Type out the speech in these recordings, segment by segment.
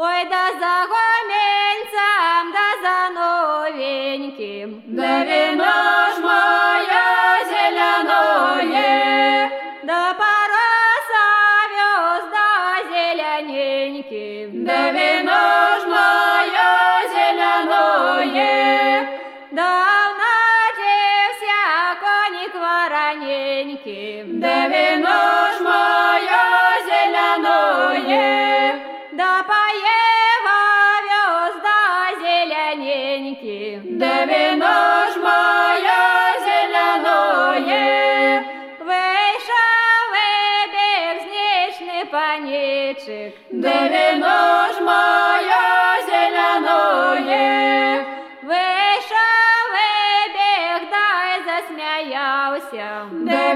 Ой, да за гоменцам, да за новеньким, Де зелененьким, де віно ж моя зеленоє, вийшов вибіг знічний панічик, де віно ж моя зеленоє, Вийшов вибіг, да й засміявся. де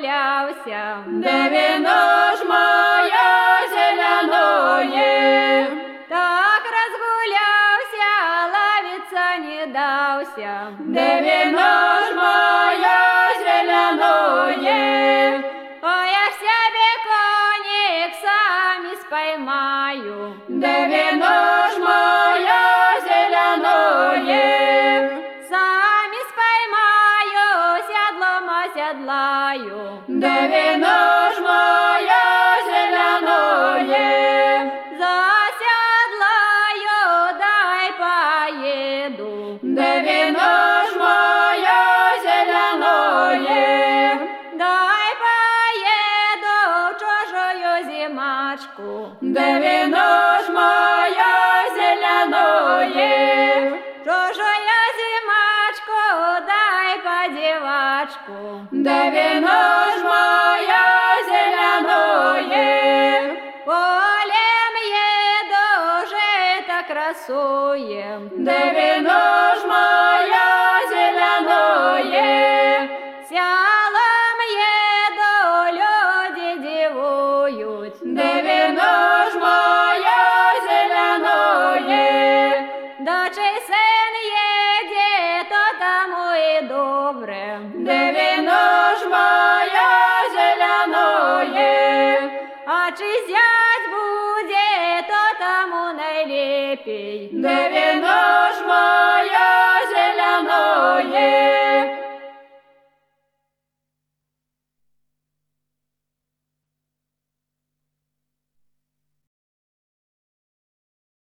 розгулявся? де віно ж моя зеленоє, Так розгулявся, лавіться не дався. де віно ж моя зеленоє, А я ж себе конік самі споймаю. де віно ж моя зеленоє, Самі Споймаю, де віно ж моя зеленоє, Засядлаю, дай поїду. де віно ж моя зеленоє, Дай поїду в чужою зимачку. де віно речку, де віно ж моє зеляноє, полем еду дуже так красуем. де віно ж моє добре, де віно ж моє зеленое, а чи зять буде, то тому найлепій, де віно